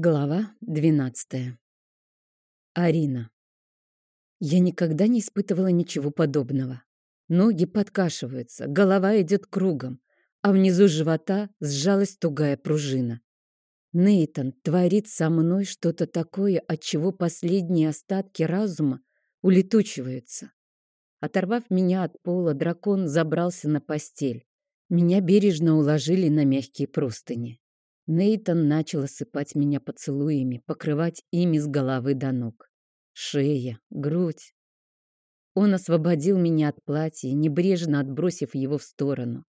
Глава 12. Арина. Я никогда не испытывала ничего подобного. Ноги подкашиваются, голова идет кругом, а внизу живота сжалась тугая пружина. Нейтон творит со мной что-то такое, от чего последние остатки разума улетучиваются. Оторвав меня от пола, дракон забрался на постель. Меня бережно уложили на мягкие простыни. Нейтан начал осыпать меня поцелуями, покрывать ими с головы до ног. Шея, грудь. Он освободил меня от платья, небрежно отбросив его в сторону.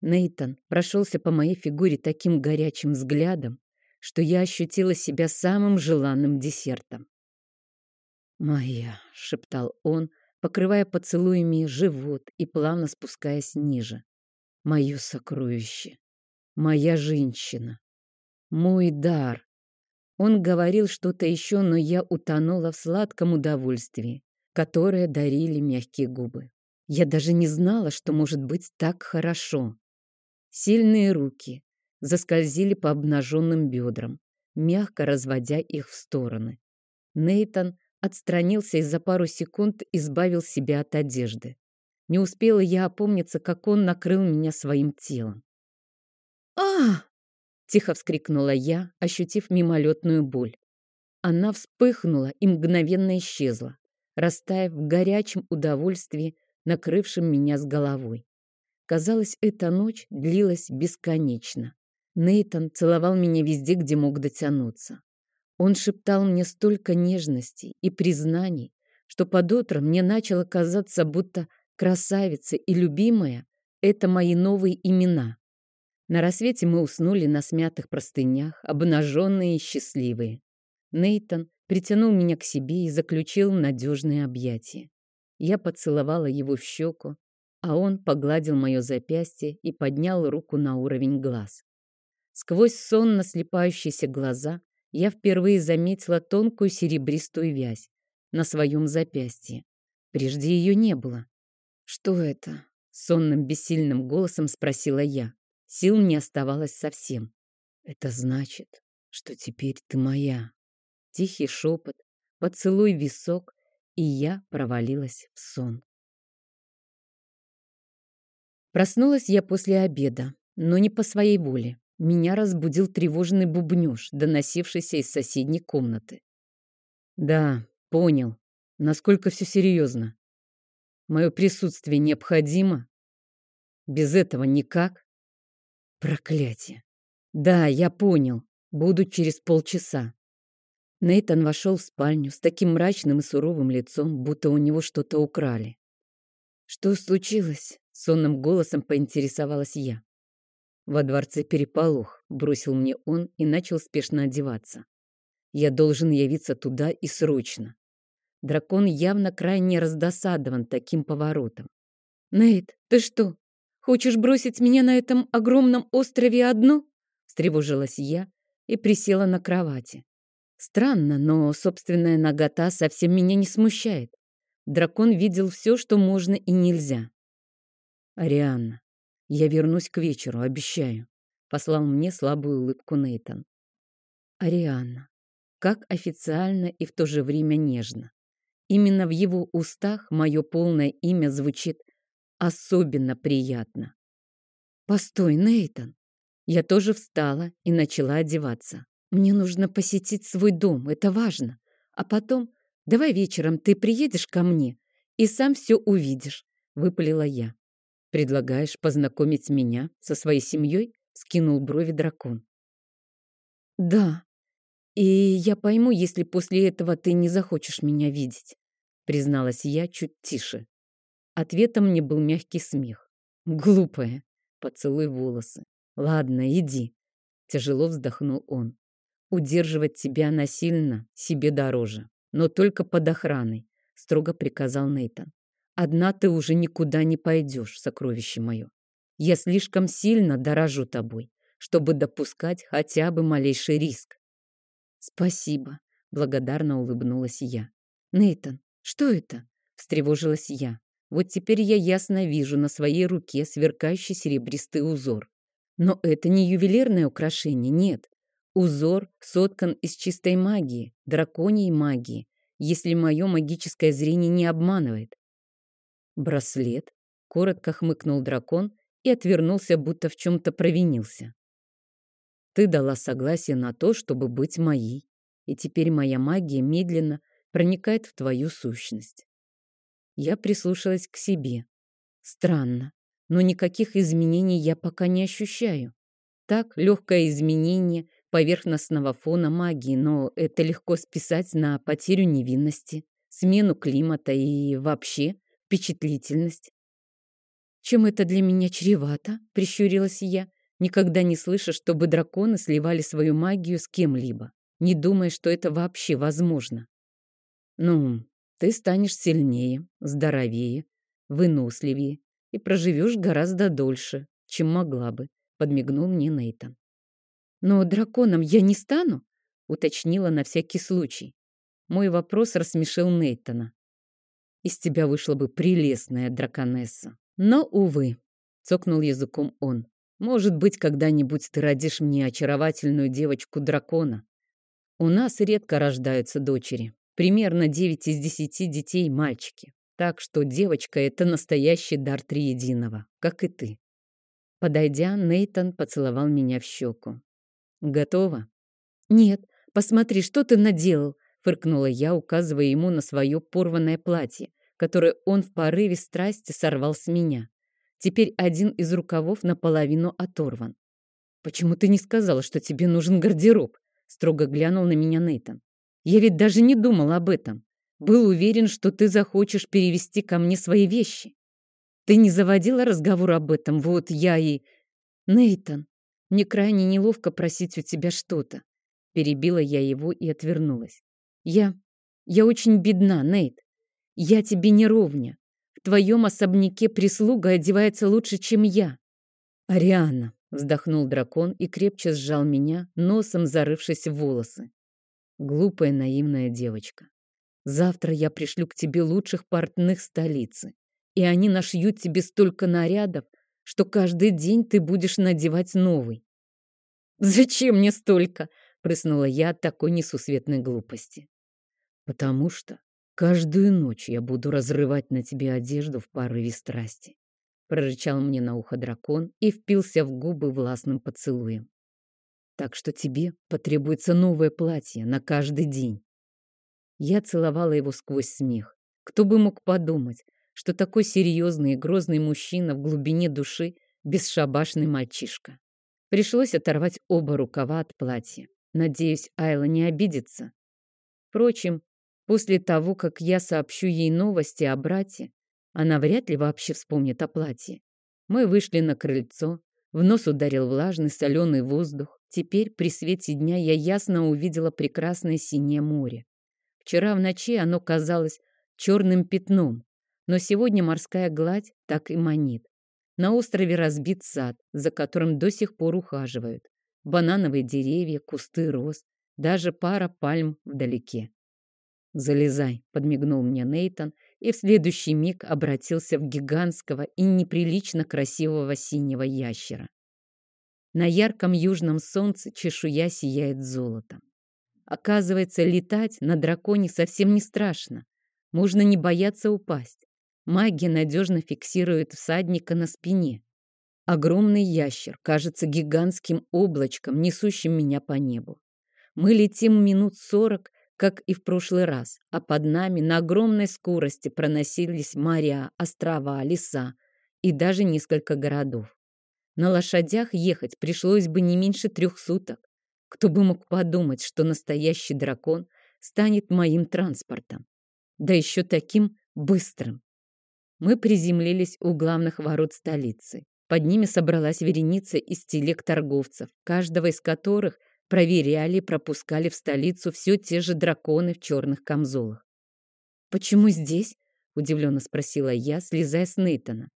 Нейтан прошелся по моей фигуре таким горячим взглядом, что я ощутила себя самым желанным десертом. «Моя», — шептал он, покрывая поцелуями живот и плавно спускаясь ниже. «Мое сокровище, моя женщина». Мой дар. Он говорил что-то еще, но я утонула в сладком удовольствии, которое дарили мягкие губы. Я даже не знала, что может быть так хорошо. Сильные руки заскользили по обнаженным бедрам, мягко разводя их в стороны. Нейтан отстранился и за пару секунд избавил себя от одежды. Не успела я опомниться, как он накрыл меня своим телом. а Тихо вскрикнула я, ощутив мимолетную боль. Она вспыхнула и мгновенно исчезла, растаяв в горячем удовольствии, накрывшем меня с головой. Казалось, эта ночь длилась бесконечно. Нейтон целовал меня везде, где мог дотянуться. Он шептал мне столько нежностей и признаний, что под утро мне начало казаться, будто красавица и любимая — это мои новые имена. На рассвете мы уснули на смятых простынях, обнаженные и счастливые. Нейтон притянул меня к себе и заключил в надежные объятия. Я поцеловала его в щеку, а он погладил мое запястье и поднял руку на уровень глаз. Сквозь сонно слепающиеся глаза я впервые заметила тонкую серебристую вязь на своем запястье. Прежде ее не было. «Что это?» — сонным бессильным голосом спросила я. Сил не оставалось совсем. Это значит, что теперь ты моя. Тихий шепот, поцелуй висок, и я провалилась в сон. Проснулась я после обеда, но не по своей воле. Меня разбудил тревожный бубнёж, доносившийся из соседней комнаты. Да, понял. Насколько все серьезно. Мое присутствие необходимо. Без этого никак. Проклятие. Да, я понял. Буду через полчаса. Нейтан вошел в спальню с таким мрачным и суровым лицом, будто у него что-то украли. «Что случилось?» — сонным голосом поинтересовалась я. «Во дворце переполох», — бросил мне он и начал спешно одеваться. «Я должен явиться туда и срочно». Дракон явно крайне раздосадован таким поворотом. «Нейт, ты что, Хочешь бросить меня на этом огромном острове одну?» Встревожилась я и присела на кровати. Странно, но собственная нагота совсем меня не смущает. Дракон видел все, что можно и нельзя. «Арианна, я вернусь к вечеру, обещаю», — послал мне слабую улыбку Нейтан. «Арианна, как официально и в то же время нежно. Именно в его устах мое полное имя звучит особенно приятно. «Постой, Нейтан!» Я тоже встала и начала одеваться. «Мне нужно посетить свой дом, это важно. А потом, давай вечером ты приедешь ко мне и сам все увидишь», — выпалила я. «Предлагаешь познакомить меня со своей семьей?» — скинул брови дракон. «Да, и я пойму, если после этого ты не захочешь меня видеть», — призналась я чуть тише. Ответом мне был мягкий смех. «Глупая!» — поцелуй волосы. «Ладно, иди!» — тяжело вздохнул он. «Удерживать тебя насильно себе дороже, но только под охраной», — строго приказал Нейтан. «Одна ты уже никуда не пойдешь, сокровище мое. Я слишком сильно дорожу тобой, чтобы допускать хотя бы малейший риск». «Спасибо», — благодарно улыбнулась я. «Нейтан, что это?» — встревожилась я. Вот теперь я ясно вижу на своей руке сверкающий серебристый узор. Но это не ювелирное украшение, нет. Узор соткан из чистой магии, драконьей магии, если мое магическое зрение не обманывает. Браслет, коротко хмыкнул дракон и отвернулся, будто в чем-то провинился. Ты дала согласие на то, чтобы быть моей, и теперь моя магия медленно проникает в твою сущность. Я прислушалась к себе. Странно, но никаких изменений я пока не ощущаю. Так, легкое изменение поверхностного фона магии, но это легко списать на потерю невинности, смену климата и вообще впечатлительность. «Чем это для меня чревато?» — прищурилась я, никогда не слыша, чтобы драконы сливали свою магию с кем-либо, не думая, что это вообще возможно. «Ну, ты станешь сильнее, здоровее, выносливее и проживешь гораздо дольше, чем могла бы», — подмигнул мне Нейтан. «Но драконом я не стану?» — уточнила на всякий случай. Мой вопрос рассмешил Нейтана. «Из тебя вышла бы прелестная драконесса. Но, увы», — цокнул языком он, «может быть, когда-нибудь ты родишь мне очаровательную девочку-дракона. У нас редко рождаются дочери, примерно 9 из 10 детей мальчики. Так что девочка — это настоящий дар триединого, как и ты. Подойдя, Нейтон поцеловал меня в щеку. «Готово?» «Нет, посмотри, что ты наделал!» — фыркнула я, указывая ему на свое порванное платье, которое он в порыве страсти сорвал с меня. Теперь один из рукавов наполовину оторван. «Почему ты не сказала, что тебе нужен гардероб?» — строго глянул на меня Нейтон. «Я ведь даже не думал об этом. Был уверен, что ты захочешь перевести ко мне свои вещи. Ты не заводила разговор об этом, вот я и... Нейтан, мне крайне неловко просить у тебя что-то. Перебила я его и отвернулась. Я... я очень бедна, Нейт. Я тебе не ровня. В твоем особняке прислуга одевается лучше, чем я. Ариана, вздохнул дракон и крепче сжал меня, носом зарывшись в волосы. Глупая наивная девочка. Завтра я пришлю к тебе лучших портных столицы, и они нашьют тебе столько нарядов, что каждый день ты будешь надевать новый. «Зачем мне столько?» — прыснула я от такой несусветной глупости. «Потому что каждую ночь я буду разрывать на тебе одежду в порыве страсти», — прорычал мне на ухо дракон и впился в губы властным поцелуем. «Так что тебе потребуется новое платье на каждый день. Я целовала его сквозь смех. Кто бы мог подумать, что такой серьезный и грозный мужчина в глубине души бесшабашный мальчишка. Пришлось оторвать оба рукава от платья. Надеюсь, Айла не обидится. Впрочем, после того, как я сообщу ей новости о брате, она вряд ли вообще вспомнит о платье. Мы вышли на крыльцо, в нос ударил влажный соленый воздух. Теперь при свете дня я ясно увидела прекрасное синее море. Вчера в ночи оно казалось черным пятном, но сегодня морская гладь так и манит. На острове разбит сад, за которым до сих пор ухаживают. Банановые деревья, кусты роз, даже пара пальм вдалеке. «Залезай», — подмигнул мне Нейтон и в следующий миг обратился в гигантского и неприлично красивого синего ящера. На ярком южном солнце чешуя сияет золотом. Оказывается, летать на драконе совсем не страшно. Можно не бояться упасть. Магия надежно фиксирует всадника на спине. Огромный ящер кажется гигантским облачком, несущим меня по небу. Мы летим минут сорок, как и в прошлый раз, а под нами на огромной скорости проносились моря, острова, леса и даже несколько городов. На лошадях ехать пришлось бы не меньше трех суток. Кто бы мог подумать, что настоящий дракон станет моим транспортом. Да еще таким быстрым. Мы приземлились у главных ворот столицы. Под ними собралась вереница из телег торговцев, каждого из которых проверяли и пропускали в столицу все те же драконы в черных камзолах. «Почему здесь?» — удивленно спросила я, слезая с Нейтана.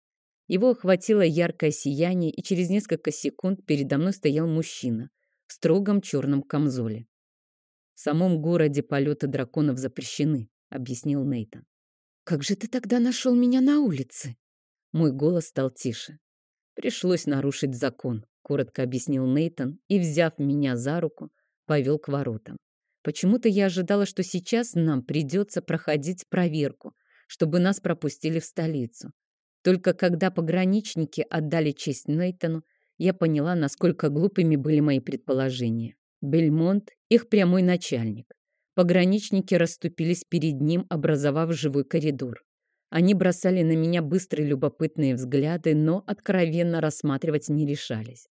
Его охватило яркое сияние, и через несколько секунд передо мной стоял мужчина в строгом черном камзоле. «В самом городе полеты драконов запрещены», — объяснил Нейтан. «Как же ты тогда нашел меня на улице?» Мой голос стал тише. «Пришлось нарушить закон», — коротко объяснил Нейтан и, взяв меня за руку, повел к воротам. Почему-то я ожидала, что сейчас нам придется проходить проверку, чтобы нас пропустили в столицу. Только когда пограничники отдали честь Нейтану, я поняла, насколько глупыми были мои предположения. Бельмонт — их прямой начальник. Пограничники расступились перед ним, образовав живой коридор. Они бросали на меня быстрые любопытные взгляды, но откровенно рассматривать не решались.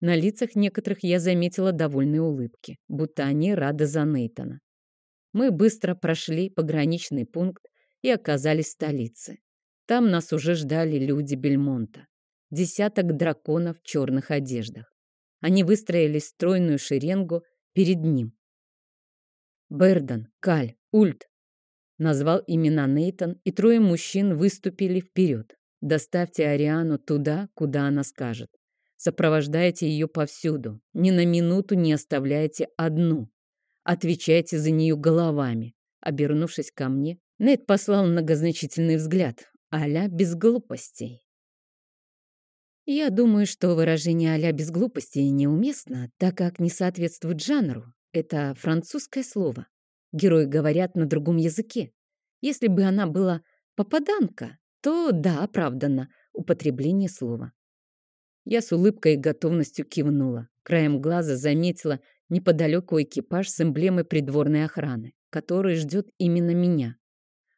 На лицах некоторых я заметила довольные улыбки, будто они рады за Нейтана. Мы быстро прошли пограничный пункт и оказались в столице. Там нас уже ждали люди Бельмонта. Десяток драконов в черных одеждах. Они выстроили стройную шеренгу перед ним. Бердан, Каль, Ульт. Назвал имена Нейтан, и трое мужчин выступили вперед. Доставьте Ариану туда, куда она скажет. Сопровождайте ее повсюду. Ни на минуту не оставляйте одну. Отвечайте за нее головами. Обернувшись ко мне, Нейт послал многозначительный взгляд. Аля без глупостей. Я думаю, что выражение «аля без глупостей» неуместно, так как не соответствует жанру. Это французское слово. Герои говорят на другом языке. Если бы она была попаданка, то да, оправданно употребление слова. Я с улыбкой и готовностью кивнула. Краем глаза заметила неподалеку экипаж с эмблемой придворной охраны, который ждет именно меня.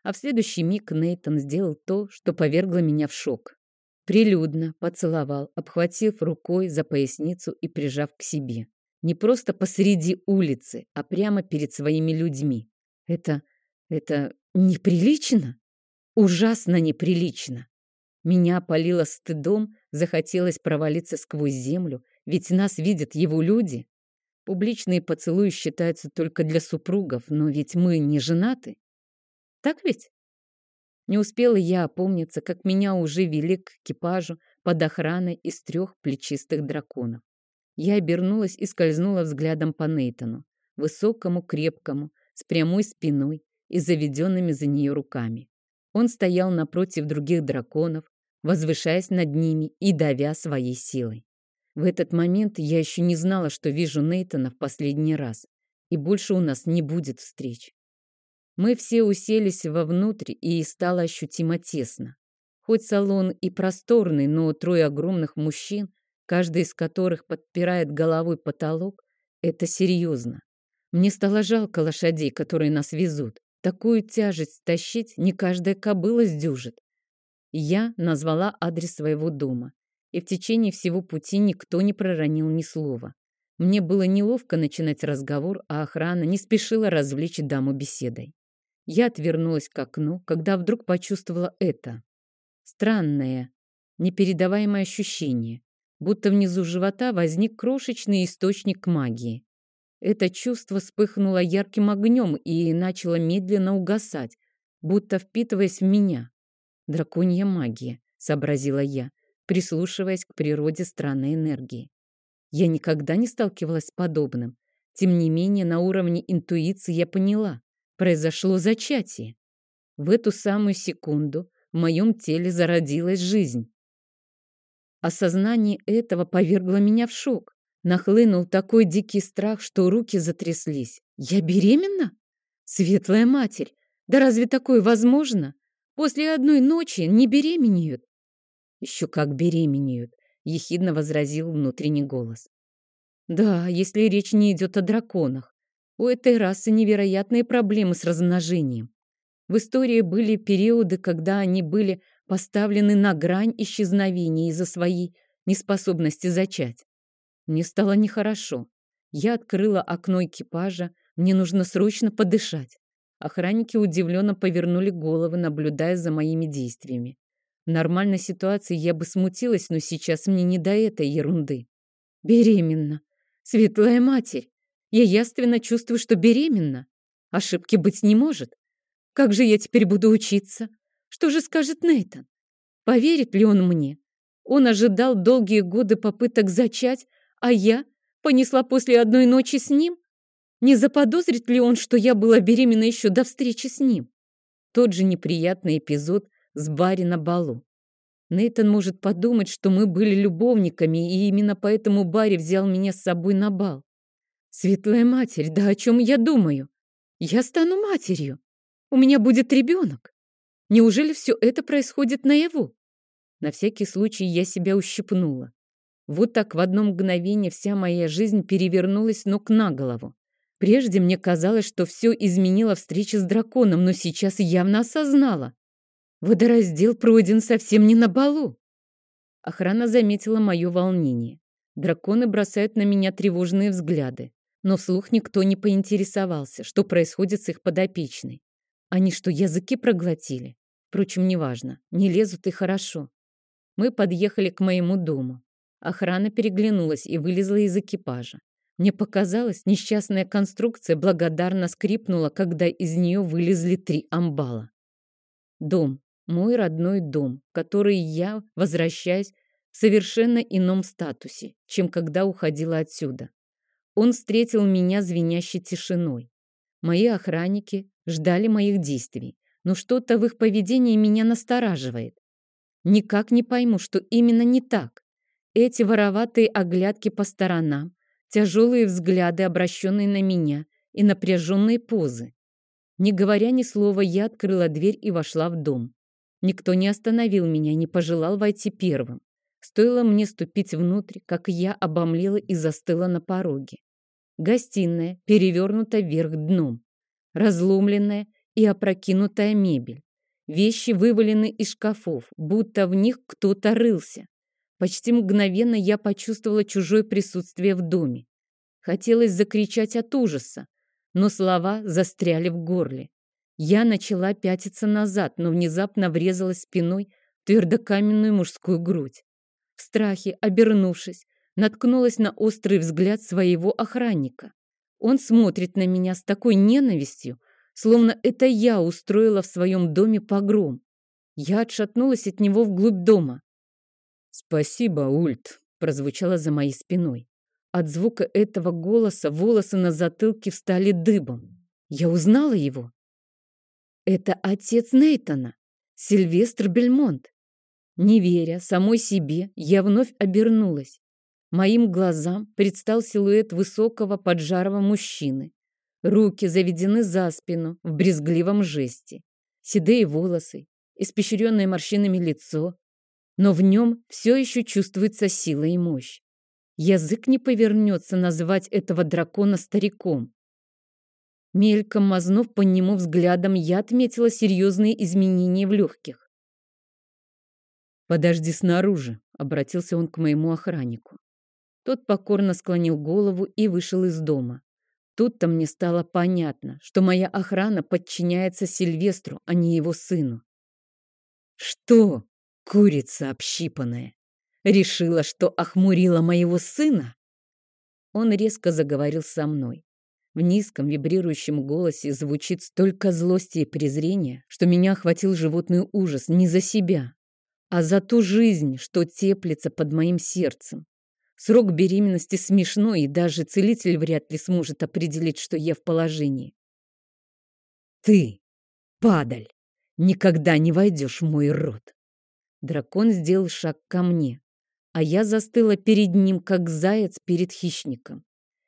А в следующий миг Нейтон сделал то, что повергло меня в шок. Прилюдно поцеловал, обхватив рукой за поясницу и прижав к себе. Не просто посреди улицы, а прямо перед своими людьми. Это... это неприлично? Ужасно неприлично. Меня опалило стыдом, захотелось провалиться сквозь землю, ведь нас видят его люди. Публичные поцелуи считаются только для супругов, но ведь мы не женаты. Так ведь? Не успела я опомниться, как меня уже вели к экипажу под охраной из трех плечистых драконов. Я обернулась и скользнула взглядом по Нейтану, высокому, крепкому, с прямой спиной и заведенными за нее руками. Он стоял напротив других драконов, возвышаясь над ними и давя своей силой. В этот момент я еще не знала, что вижу Нейтана в последний раз, и больше у нас не будет встреч. Мы все уселись вовнутрь, и стало ощутимо тесно. Хоть салон и просторный, но трое огромных мужчин, каждый из которых подпирает головой потолок, это серьезно. Мне стало жалко лошадей, которые нас везут. Такую тяжесть тащить не каждая кобыла сдюжит. Я назвала адрес своего дома, и в течение всего пути никто не проронил ни слова. Мне было неловко начинать разговор, а охрана не спешила развлечь даму беседой. Я отвернулась к окну, когда вдруг почувствовала это. Странное, непередаваемое ощущение, будто внизу живота возник крошечный источник магии. Это чувство вспыхнуло ярким огнем и начало медленно угасать, будто впитываясь в меня. Драконья магия, сообразила я, прислушиваясь к природе странной энергии. Я никогда не сталкивалась с подобным. Тем не менее, на уровне интуиции я поняла. Произошло зачатие. В эту самую секунду в моем теле зародилась жизнь. Осознание этого повергло меня в шок. Нахлынул такой дикий страх, что руки затряслись. Я беременна? Светлая матерь! Да разве такое возможно? После одной ночи не беременеют. Еще как беременеют, ехидно возразил внутренний голос. Да, если речь не идет о драконах. У этой расы невероятные проблемы с размножением. В истории были периоды, когда они были поставлены на грань исчезновения из-за своей неспособности зачать. Мне стало нехорошо. Я открыла окно экипажа, мне нужно срочно подышать. Охранники удивленно повернули головы, наблюдая за моими действиями. В нормальной ситуации я бы смутилась, но сейчас мне не до этой ерунды. Беременна. Светлая матерь. Я яственно чувствую, что беременна. Ошибки быть не может. Как же я теперь буду учиться? Что же скажет Нейтан? Поверит ли он мне? Он ожидал долгие годы попыток зачать, а я понесла после одной ночи с ним? Не заподозрит ли он, что я была беременна еще до встречи с ним? Тот же неприятный эпизод с Барри на балу. Нейтан может подумать, что мы были любовниками, и именно поэтому Барри взял меня с собой на бал. Светлая матерь, да о чем я думаю? Я стану матерью. У меня будет ребенок. Неужели все это происходит наяву? На всякий случай я себя ущипнула. Вот так в одно мгновение вся моя жизнь перевернулась ног на голову. Прежде мне казалось, что все изменила встреча с драконом, но сейчас явно осознала. Водораздел пройден совсем не на балу. Охрана заметила мое волнение. Драконы бросают на меня тревожные взгляды, но вслух никто не поинтересовался, что происходит с их подопечной. Они что, языки проглотили? Впрочем, неважно, не лезут и хорошо. Мы подъехали к моему дому. Охрана переглянулась и вылезла из экипажа. Мне показалось, несчастная конструкция благодарно скрипнула, когда из нее вылезли три амбала. Дом, мой родной дом, который я возвращаюсь в совершенно ином статусе, чем когда уходила отсюда. Он встретил меня звенящей тишиной. Мои охранники ждали моих действий, но что-то в их поведении меня настораживает. Никак не пойму, что именно не так. Эти вороватые оглядки по сторонам, тяжелые взгляды, обращенные на меня, и напряженные позы. Не говоря ни слова, я открыла дверь и вошла в дом. Никто не остановил меня, не пожелал войти первым. Стоило мне ступить внутрь, как я обомлела и застыла на пороге. Гостиная перевернута вверх дном, разломленная и опрокинутая мебель. Вещи вывалены из шкафов, будто в них кто-то рылся. Почти мгновенно я почувствовала чужое присутствие в доме. Хотелось закричать от ужаса, но слова застряли в горле. Я начала пятиться назад, но внезапно врезалась спиной в твердокаменную мужскую грудь. Страхе, обернувшись, наткнулась на острый взгляд своего охранника. Он смотрит на меня с такой ненавистью, словно это я устроила в своем доме погром. Я отшатнулась от него вглубь дома. «Спасибо, Ульт», — прозвучало за моей спиной. От звука этого голоса волосы на затылке встали дыбом. Я узнала его. Это отец Нейтона, Сильвестр Бельмонт. Не веря самой себе, я вновь обернулась. Моим глазам предстал силуэт высокого поджарого мужчины. Руки заведены за спину в брезгливом жесте. Седые волосы, испещренное морщинами лицо. Но в нем все еще чувствуется сила и мощь. Язык не повернется назвать этого дракона стариком. Мельком мазнув по нему взглядом, я отметила серьезные изменения в легких. «Подожди снаружи», — обратился он к моему охраннику. Тот покорно склонил голову и вышел из дома. Тут-то мне стало понятно, что моя охрана подчиняется Сильвестру, а не его сыну. Что, курица общипанная, решила, что охмурила моего сына? Он резко заговорил со мной. В низком вибрирующем голосе звучит столько злости и презрения, что меня охватил животный ужас не за себя, а за ту жизнь, что теплится под моим сердцем. Срок беременности смешной, и даже целитель вряд ли сможет определить, что я в положении. Ты, падаль, никогда не войдешь в мой рот. Дракон сделал шаг ко мне, а я застыла перед ним, как заяц перед хищником.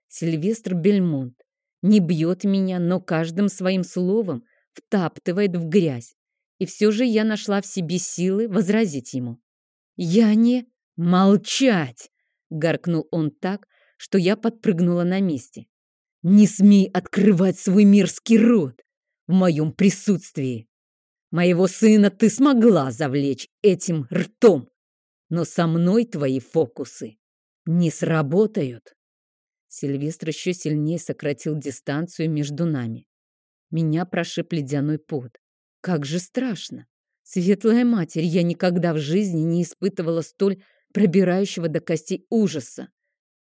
Сильвестр Бельмонт не бьет меня, но каждым своим словом втаптывает в грязь. И все же я нашла в себе силы возразить ему. «Я не... Молчать!» — гаркнул он так, что я подпрыгнула на месте. «Не смей открывать свой мерзкий рот в моем присутствии! Моего сына ты смогла завлечь этим ртом, но со мной твои фокусы не сработают!» Сильвестр еще сильнее сократил дистанцию между нами. Меня прошиб ледяной пот. Как же страшно! Светлая Матерь, я никогда в жизни не испытывала столь пробирающего до костей ужаса.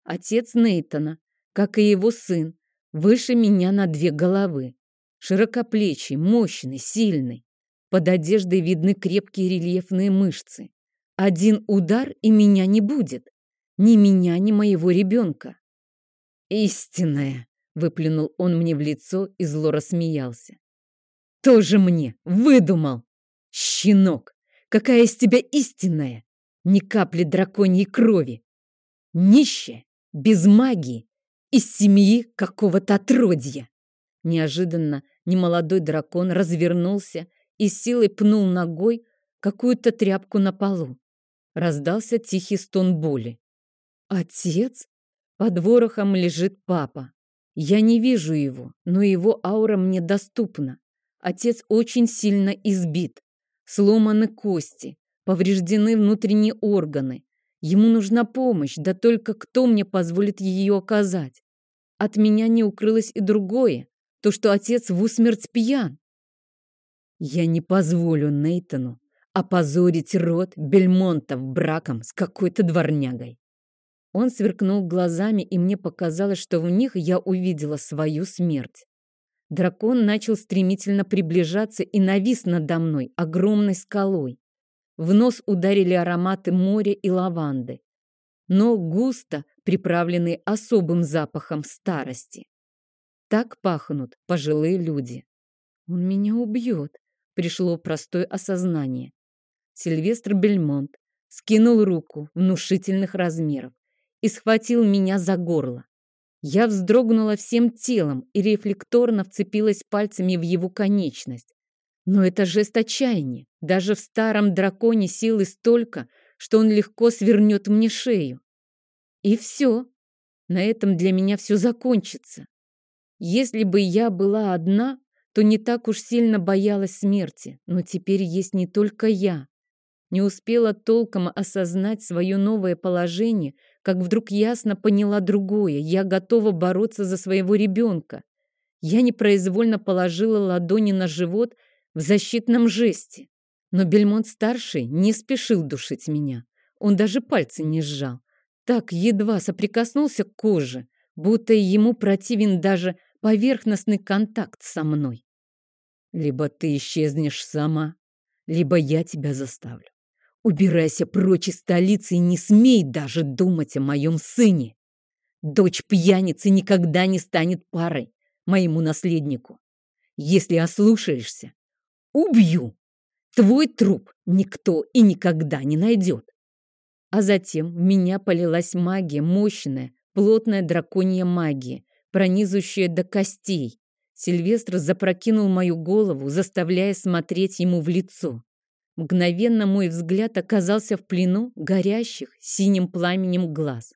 Отец Нейтона, как и его сын, выше меня на две головы. Широкоплечий, мощный, сильный. Под одеждой видны крепкие рельефные мышцы. Один удар, и меня не будет. Ни меня, ни моего ребенка. «Истинная!» — выплюнул он мне в лицо и зло рассмеялся. «Тоже мне! Выдумал! Щенок! Какая из тебя истинная! ни капли драконьей крови. Нищая, без магии из семьи какого-то отродья. Неожиданно немолодой дракон развернулся и силой пнул ногой какую-то тряпку на полу. Раздался тихий стон боли. «Отец?» Под ворохом лежит папа. Я не вижу его, но его аура мне доступна. Отец очень сильно избит. Сломаны кости, повреждены внутренние органы. Ему нужна помощь, да только кто мне позволит ее оказать? От меня не укрылось и другое, то, что отец в усмерть пьян. Я не позволю Нейтану опозорить род Бельмонтов браком с какой-то дворнягой. Он сверкнул глазами, и мне показалось, что в них я увидела свою смерть. Дракон начал стремительно приближаться и навис надо мной огромной скалой. В нос ударили ароматы моря и лаванды, но густо приправленные особым запахом старости. Так пахнут пожилые люди. Он меня убьет, пришло простое осознание. Сильвестр Бельмонт скинул руку внушительных размеров и схватил меня за горло. Я вздрогнула всем телом и рефлекторно вцепилась пальцами в его конечность. Но это жест отчаяния. Даже в старом драконе силы столько, что он легко свернет мне шею. И все. На этом для меня все закончится. Если бы я была одна, то не так уж сильно боялась смерти. Но теперь есть не только я. Не успела толком осознать свое новое положение, как вдруг ясно поняла другое. Я готова бороться за своего ребенка. Я непроизвольно положила ладони на живот в защитном жесте. Но Бельмонт-старший не спешил душить меня. Он даже пальцы не сжал. Так едва соприкоснулся к коже, будто ему противен даже поверхностный контакт со мной. Либо ты исчезнешь сама, либо я тебя заставлю. Убирайся прочь из столицы и не смей даже думать о моем сыне. Дочь пьяницы никогда не станет парой моему наследнику. Если ослушаешься, убью. Твой труп никто и никогда не найдет. А затем в меня полилась магия, мощная, плотная драконья магия, пронизывающая до костей. Сильвестр запрокинул мою голову, заставляя смотреть ему в лицо. Мгновенно мой взгляд оказался в плену горящих синим пламенем глаз.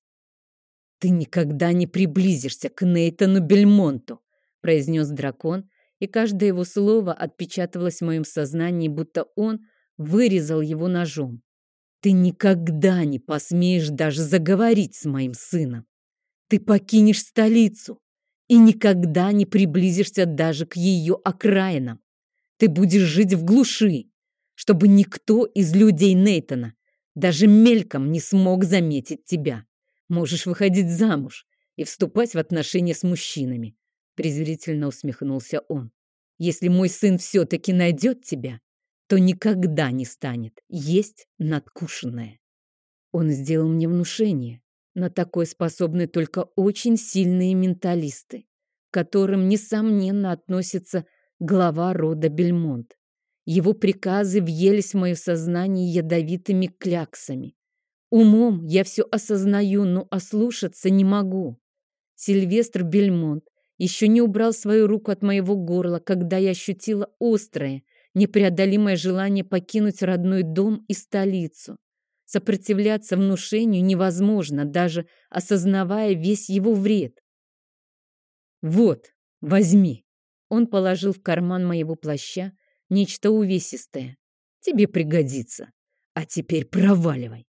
«Ты никогда не приблизишься к Нейтану Бельмонту», произнес дракон, и каждое его слово отпечатывалось в моем сознании, будто он вырезал его ножом. «Ты никогда не посмеешь даже заговорить с моим сыном. Ты покинешь столицу и никогда не приблизишься даже к ее окраинам. Ты будешь жить в глуши, чтобы никто из людей Нейтона даже мельком не смог заметить тебя. Можешь выходить замуж и вступать в отношения с мужчинами. Презрительно усмехнулся он. Если мой сын все-таки найдет тебя, то никогда не станет есть надкушенное. Он сделал мне внушение. На такое способны только очень сильные менталисты, к которым, несомненно, относится глава рода Бельмонт. Его приказы въелись в мое сознание ядовитыми кляксами. Умом я все осознаю, но ослушаться не могу. Сильвестр Бельмонт еще не убрал свою руку от моего горла, когда я ощутила острое, непреодолимое желание покинуть родной дом и столицу. Сопротивляться внушению невозможно, даже осознавая весь его вред. «Вот, возьми!» Он положил в карман моего плаща нечто увесистое. Тебе пригодится. А теперь проваливай.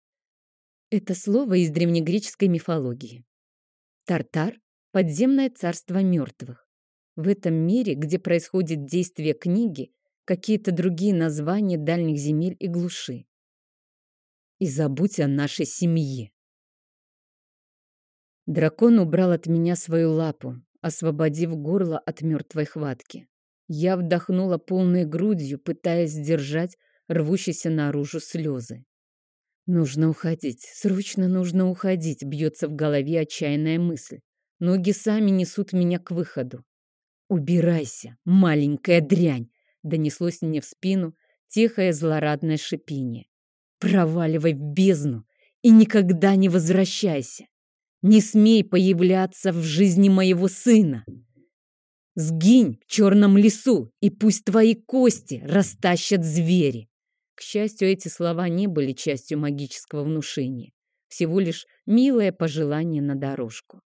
Это слово из древнегреческой мифологии. Тартар — подземное царство мертвых. В этом мире, где происходит действие книги, какие-то другие названия дальних земель и глуши. И забудь о нашей семье. Дракон убрал от меня свою лапу, освободив горло от мертвой хватки. Я вдохнула полной грудью, пытаясь сдержать рвущиеся наружу слезы. Нужно уходить, срочно нужно уходить, бьется в голове отчаянная мысль. Ноги сами несут меня к выходу. «Убирайся, маленькая дрянь!» донеслось мне в спину тихое злорадное шипение. «Проваливай в бездну и никогда не возвращайся! Не смей появляться в жизни моего сына. Сгинь в черном лесу, и пусть твои кости растащат звери. К счастью, эти слова не были частью магического внушения. Всего лишь милое пожелание на дорожку.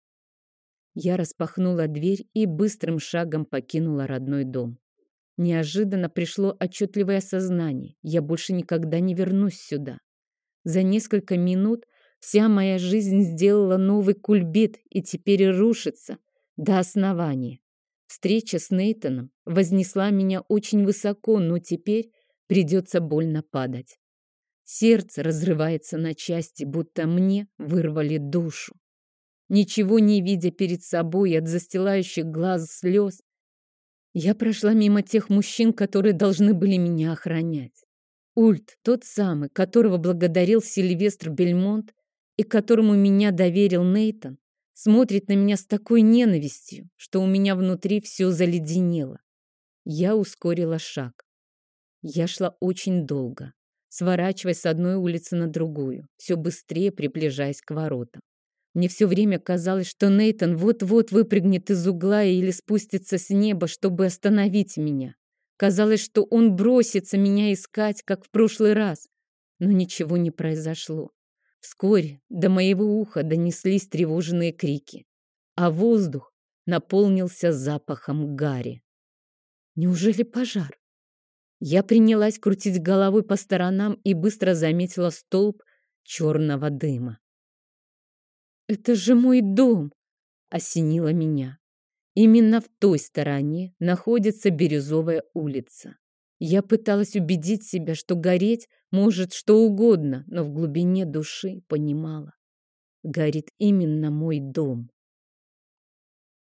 Я распахнула дверь и быстрым шагом покинула родной дом. Неожиданно пришло отчетливое осознание. Я больше никогда не вернусь сюда. За несколько минут вся моя жизнь сделала новый кульбит и теперь рушится до основания. Встреча с Нейтоном вознесла меня очень высоко, но теперь придется больно падать. Сердце разрывается на части, будто мне вырвали душу. Ничего не видя перед собой от застилающих глаз слез, я прошла мимо тех мужчин, которые должны были меня охранять. Ульт, тот самый, которого благодарил Сильвестр Бельмонт и которому меня доверил Нейтон, смотрит на меня с такой ненавистью, что у меня внутри все заледенело. Я ускорила шаг. Я шла очень долго, сворачивая с одной улицы на другую, все быстрее приближаясь к воротам. Мне все время казалось, что Нейтон вот-вот выпрыгнет из угла или спустится с неба, чтобы остановить меня. Казалось, что он бросится меня искать, как в прошлый раз. Но ничего не произошло. Вскоре до моего уха донеслись тревожные крики, а воздух наполнился запахом гари. Неужели пожар? Я принялась крутить головой по сторонам и быстро заметила столб черного дыма. «Это же мой дом!» — осенило меня. Именно в той стороне находится Бирюзовая улица. Я пыталась убедить себя, что гореть может что угодно, но в глубине души понимала. Горит именно мой дом.